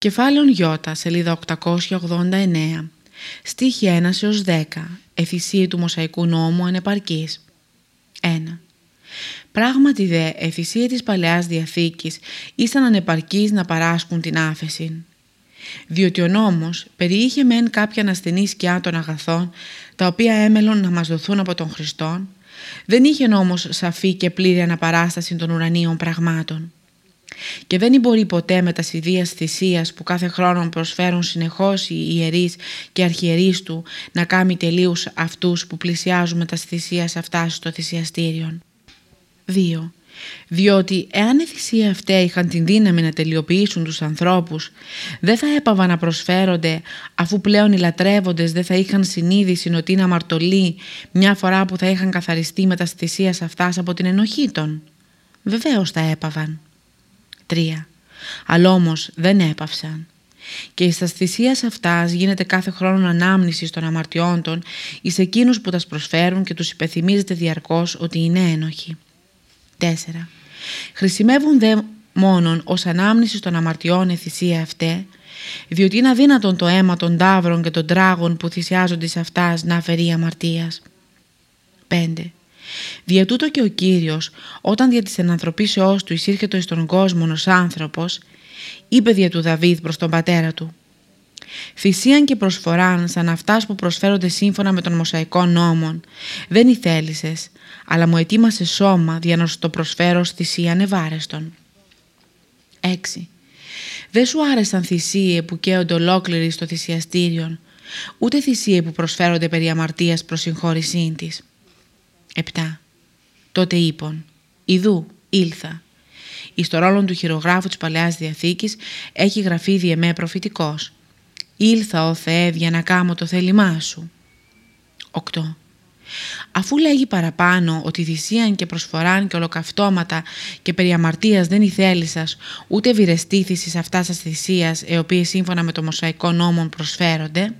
Κεφάλαιο Ι, σελίδα 889, στίχη 1 έως 10, εθυσία του Μοσαϊκού νόμου ανεπαρκής. 1. Πράγματι δε, εθυσία της Παλαιάς Διαθήκης ήσαν ανεπαρκείς να παράσκουν την άφεση. Διότι ο νόμος περιείχε μεν κάποια ασθενή σκιά των αγαθών, τα οποία έμελον να μας δοθούν από τον Χριστόν, δεν είχε όμως σαφή και πλήρη αναπαράσταση των ουρανίων πραγμάτων και δεν μπορεί ποτέ με τα σιδείας θυσίας που κάθε χρόνο προσφέρουν συνεχώς οι ιερείς και αρχιερείς του να κάνει τελείους αυτούς που πλησιάζουν με τα θυσίας αυτά στο θυσιαστήριο. 2. Διότι εάν οι θυσία αυτέ είχαν την δύναμη να τελειοποιήσουν τους ανθρώπους, δεν θα έπαβαν να προσφέρονται αφού πλέον οι λατρεύοντες δεν θα είχαν συνείδηση ότι είναι αμαρτωλοί μια φορά που θα είχαν καθαριστεί με τα θυσίας αυτάς από την ενοχή των. Βεβαίως θα έπαβαν. 3. Αλλά όμως δεν έπαυσαν. Και η θυσία αυτάς γίνεται κάθε χρόνο ανάμνηση των αμαρτιών των εις εκείνους που τας προσφέρουν και τους υπεθυμίζεται διαρκώς ότι είναι ένοχοι. 4. Χρησιμεύουν δε μόνον ως ανάμνηση των αμαρτιών η θυσία αυτέ, διότι είναι αδύνατον το αίμα των τάβρων και των τράγων που θυσιάζονται σε αυτάς να αφαιρεί αμαρτίας. 5. Δια τούτο και ο Κύριος, όταν δια της ενανθρωπίσεώς του εισήρχεται εις τον κόσμο ως άνθρωπος, είπε δια του Δαβίδ προς τον πατέρα του «Θυσίαν και προσφοράν σαν αυτάς που προσφέρονται σύμφωνα με τον Μωσαϊκό νόμον, δεν ηθέλησες, αλλά μου ετοίμασε σώμα για να σου το προσφέρω ως θυσία ευάρεστον». 6. Δεν σου άρεσαν θυσίε που καίονται ολόκληροι στο θυσιαστήριο, ούτε θυσίε που προσφέρονται περί αμαρτίας προς συγχώρησή της. 7. Τότε είπον «Ιδού, ήλθα». Εις το ρόλο του χειρογράφου της Παλαιάς Διαθήκης έχει γραφεί διεμέ προφητικός. «Ήλθα, ο Θεέ, για να κάμω το θέλημά σου». 8. Αφού λέγει παραπάνω ότι θυσίαν και προσφοράν και ολοκαυτώματα και περί αμαρτίας δεν ηθέλησας ούτε βυρεστήθησης αυτάς της θυσίας οι οποίες σύμφωνα με το Μοσαϊκό νόμο προσφέρονται,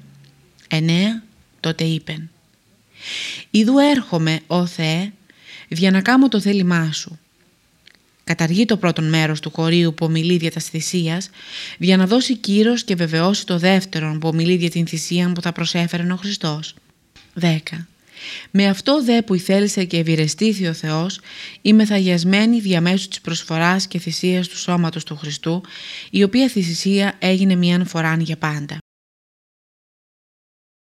9. Τότε είπεν Ιδού έρχομαι, ó Θεέ, για να κάνω το θέλημά σου. Καταργεί το πρώτο μέρος του χωρίου που ομιλεί δια τας θυσίας, για να δώσει κύρος και βεβαιώσει το δεύτερον που ομιλεί δια την θυσία που θα προσέφερε ο Χριστός. 10. Με αυτό δε που ηθέλησε και ευηρεστήθη ο Θεός, είμαι θαγιασμένη διαμέσου της προσφοράς και θυσίας του σώματος του Χριστού, η οποία θυσία έγινε μίαν φοράν για πάντα.